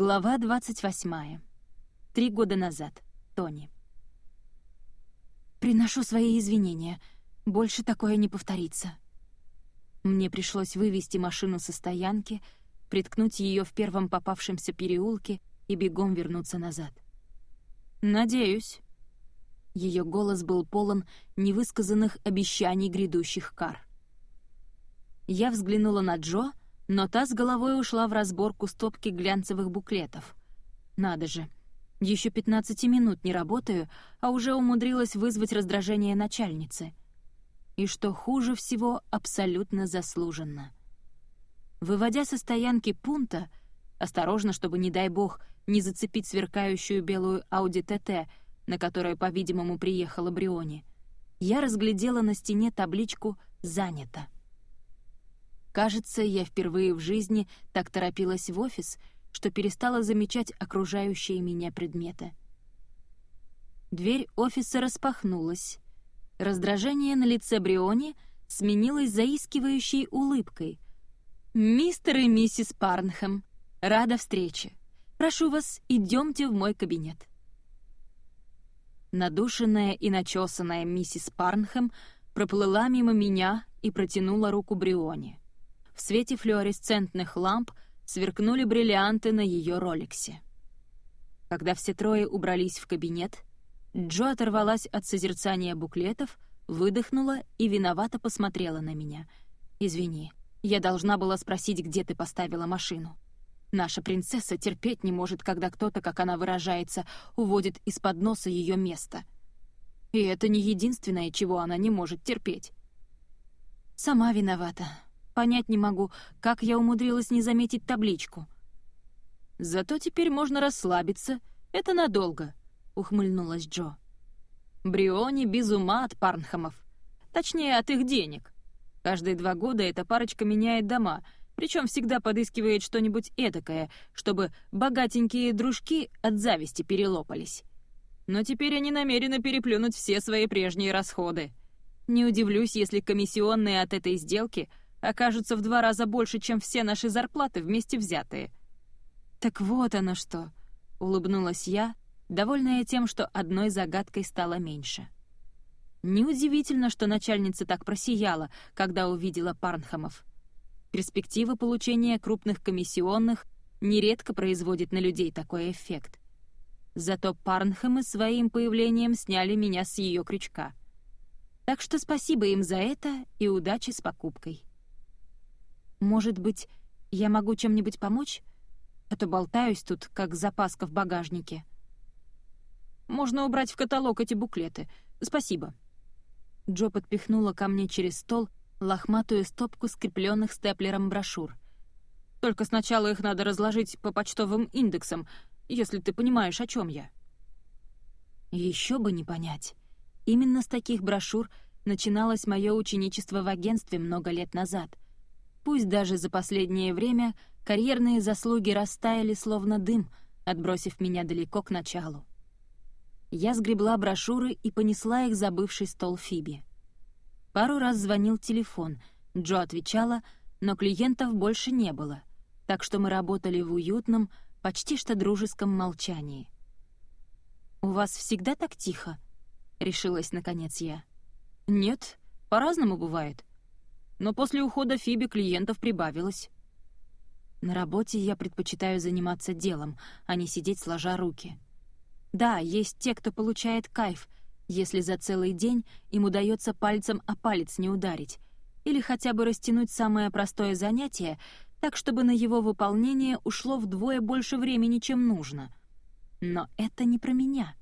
Глава 28. Три года назад. Тони. «Приношу свои извинения. Больше такое не повторится». Мне пришлось вывести машину со стоянки, приткнуть ее в первом попавшемся переулке и бегом вернуться назад. «Надеюсь». Ее голос был полон невысказанных обещаний грядущих кар. Я взглянула на Джо, но та с головой ушла в разборку стопки глянцевых буклетов. Надо же, еще 15 минут не работаю, а уже умудрилась вызвать раздражение начальницы. И что хуже всего, абсолютно заслуженно. Выводя со стоянки пункта, осторожно, чтобы, не дай бог, не зацепить сверкающую белую Audi TT, на которой, по-видимому, приехала Бриони, я разглядела на стене табличку «Занято». Кажется, я впервые в жизни так торопилась в офис, что перестала замечать окружающие меня предметы. Дверь офиса распахнулась. Раздражение на лице Бриони сменилось заискивающей улыбкой. «Мистер и миссис Парнхэм, рада встрече. Прошу вас, идемте в мой кабинет». Надушенная и начесанная миссис Парнхэм проплыла мимо меня и протянула руку Бриони. В свете флуоресцентных ламп сверкнули бриллианты на ее роликсе. Когда все трое убрались в кабинет, Джо оторвалась от созерцания буклетов, выдохнула и виновато посмотрела на меня. «Извини, я должна была спросить, где ты поставила машину. Наша принцесса терпеть не может, когда кто-то, как она выражается, уводит из-под носа ее место. И это не единственное, чего она не может терпеть. Сама виновата. Понять не могу, как я умудрилась не заметить табличку. «Зато теперь можно расслабиться. Это надолго», — ухмыльнулась Джо. «Бриони без ума от Парнхамов. Точнее, от их денег. Каждые два года эта парочка меняет дома, причем всегда подыскивает что-нибудь эдакое, чтобы богатенькие дружки от зависти перелопались. Но теперь они намерены переплюнуть все свои прежние расходы. Не удивлюсь, если комиссионные от этой сделки — окажутся в два раза больше, чем все наши зарплаты вместе взятые. «Так вот оно что!» — улыбнулась я, довольная тем, что одной загадкой стало меньше. Неудивительно, что начальница так просияла, когда увидела Парнхамов. Перспектива получения крупных комиссионных нередко производит на людей такой эффект. Зато Парнхамы своим появлением сняли меня с ее крючка. Так что спасибо им за это и удачи с покупкой. Может быть, я могу чем-нибудь помочь? А то болтаюсь тут, как запаска в багажнике. Можно убрать в каталог эти буклеты. Спасибо. Джо подпихнула ко мне через стол лохматую стопку скрепленных степлером брошюр. Только сначала их надо разложить по почтовым индексам, если ты понимаешь, о чем я. Еще бы не понять. Именно с таких брошюр начиналось мое ученичество в агентстве много лет назад — Пусть даже за последнее время карьерные заслуги растаяли словно дым, отбросив меня далеко к началу. Я сгребла брошюры и понесла их за бывший стол Фиби. Пару раз звонил телефон, Джо отвечала, но клиентов больше не было, так что мы работали в уютном, почти что дружеском молчании. «У вас всегда так тихо?» — решилась наконец я. «Нет, по-разному бывает но после ухода Фиби клиентов прибавилось. На работе я предпочитаю заниматься делом, а не сидеть сложа руки. Да, есть те, кто получает кайф, если за целый день им удается пальцем о палец не ударить, или хотя бы растянуть самое простое занятие, так чтобы на его выполнение ушло вдвое больше времени, чем нужно. Но это не про меня.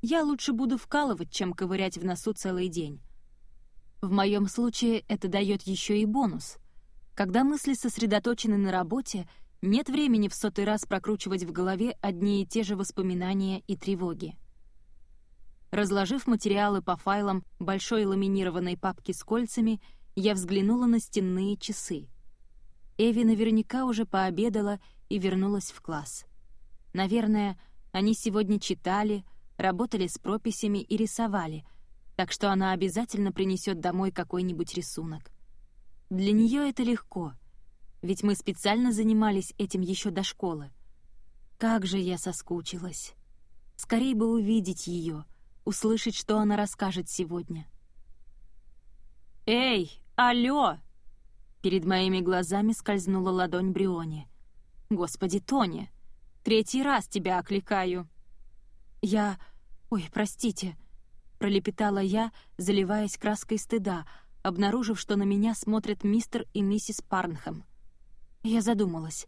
Я лучше буду вкалывать, чем ковырять в носу целый день. В моем случае это дает еще и бонус. Когда мысли сосредоточены на работе, нет времени в сотый раз прокручивать в голове одни и те же воспоминания и тревоги. Разложив материалы по файлам большой ламинированной папки с кольцами, я взглянула на стенные часы. Эви наверняка уже пообедала и вернулась в класс. Наверное, они сегодня читали, работали с прописями и рисовали — так что она обязательно принесет домой какой-нибудь рисунок. Для нее это легко, ведь мы специально занимались этим еще до школы. Как же я соскучилась. Скорей бы увидеть ее, услышать, что она расскажет сегодня. «Эй, алло!» Перед моими глазами скользнула ладонь Бриони. «Господи, Тони, третий раз тебя окликаю!» «Я... Ой, простите!» — пролепетала я, заливаясь краской стыда, обнаружив, что на меня смотрят мистер и миссис Парнхэм. Я задумалась.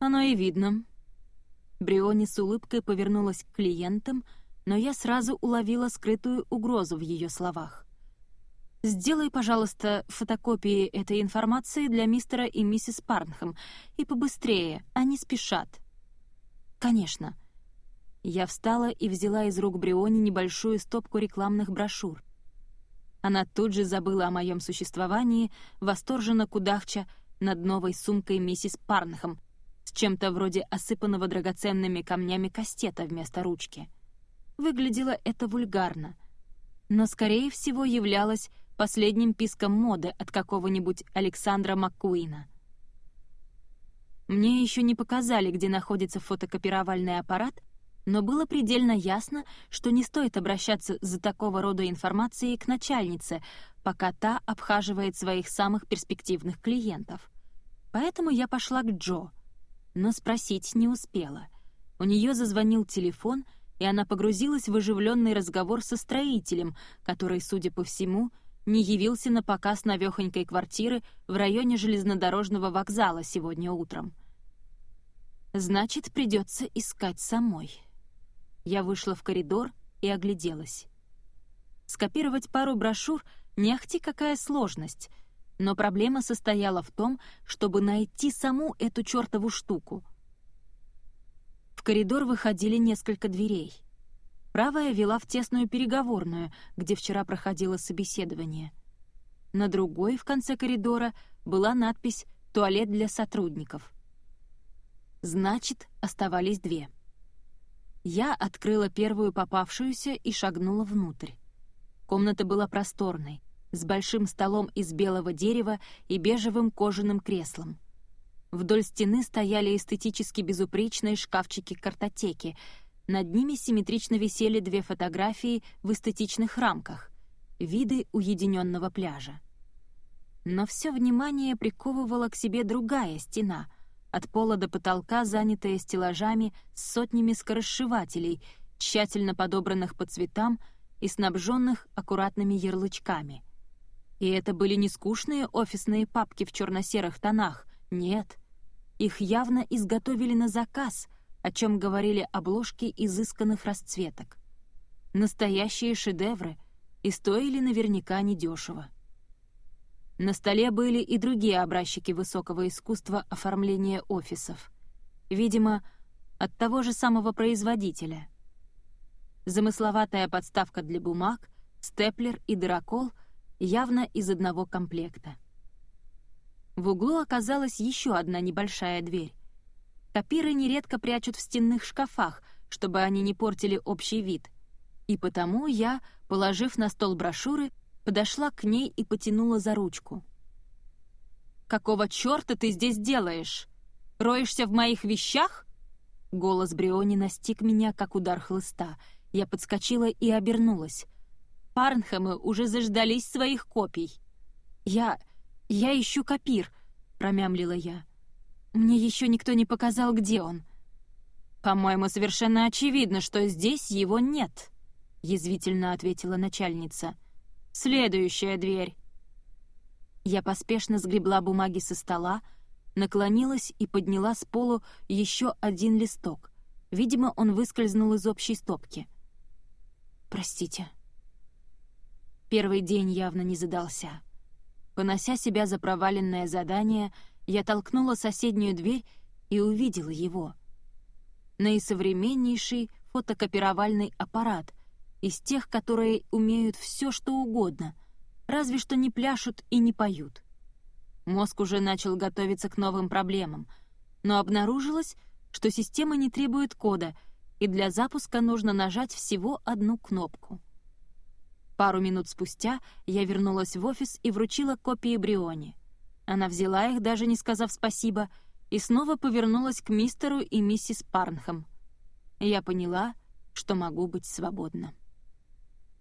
«Оно и видно». Бриони с улыбкой повернулась к клиентам, но я сразу уловила скрытую угрозу в ее словах. Сделай, пожалуйста, фотокопии этой информации для мистера и миссис Парнхэм. И побыстрее, они спешат». «Конечно». Я встала и взяла из рук Бриони небольшую стопку рекламных брошюр. Она тут же забыла о моем существовании, восторженно кудахча над новой сумкой миссис Парнхэм с чем-то вроде осыпанного драгоценными камнями кастета вместо ручки. Выглядело это вульгарно, но, скорее всего, являлось последним писком моды от какого-нибудь Александра Маккуина. Мне еще не показали, где находится фотокопировальный аппарат, но было предельно ясно, что не стоит обращаться за такого рода информацией к начальнице, пока та обхаживает своих самых перспективных клиентов. Поэтому я пошла к Джо, но спросить не успела. У нее зазвонил телефон, и она погрузилась в оживленный разговор со строителем, который, судя по всему, — не явился на показ навехонькой квартиры в районе железнодорожного вокзала сегодня утром. Значит, придется искать самой. Я вышла в коридор и огляделась. Скопировать пару брошюр не ахти какая сложность, но проблема состояла в том, чтобы найти саму эту чертову штуку. В коридор выходили несколько дверей. Правая вела в тесную переговорную, где вчера проходило собеседование. На другой, в конце коридора, была надпись «Туалет для сотрудников». Значит, оставались две. Я открыла первую попавшуюся и шагнула внутрь. Комната была просторной, с большим столом из белого дерева и бежевым кожаным креслом. Вдоль стены стояли эстетически безупречные шкафчики-картотеки — над ними симметрично висели две фотографии в эстетичных рамках — виды уединенного пляжа. Но все внимание приковывала к себе другая стена, от пола до потолка, занятая стеллажами с сотнями скоросшивателей, тщательно подобранных по цветам и снабженных аккуратными ярлычками. И это были не скучные офисные папки в черно-серых тонах, нет. Их явно изготовили на заказ — о чем говорили обложки изысканных расцветок. Настоящие шедевры и стоили наверняка недешево. На столе были и другие образчики высокого искусства оформления офисов. Видимо, от того же самого производителя. Замысловатая подставка для бумаг, степлер и дырокол явно из одного комплекта. В углу оказалась еще одна небольшая дверь, Тапиры нередко прячут в стенных шкафах, чтобы они не портили общий вид. И потому я, положив на стол брошюры, подошла к ней и потянула за ручку. «Какого чёрта ты здесь делаешь? Роешься в моих вещах?» Голос Бриони настиг меня, как удар хлыста. Я подскочила и обернулась. Парнхэмы уже заждались своих копий. «Я... я ищу копир», — промямлила я. Мне еще никто не показал, где он. По-моему, совершенно очевидно, что здесь его нет, язвительно ответила начальница. Следующая дверь. Я поспешно сгребла бумаги со стола, наклонилась и подняла с полу еще один листок. Видимо, он выскользнул из общей стопки. «Простите». Первый день явно не задался. Понося себя за проваленное задание, я толкнула соседнюю дверь и увидела его. Наисовременнейший фотокопировальный аппарат из тех, которые умеют все, что угодно, разве что не пляшут и не поют. Мозг уже начал готовиться к новым проблемам, но обнаружилось, что система не требует кода, и для запуска нужно нажать всего одну кнопку. Пару минут спустя я вернулась в офис и вручила копии Бриони — она взяла их, даже не сказав спасибо, и снова повернулась к мистеру и миссис Парнхэм. Я поняла, что могу быть свободна.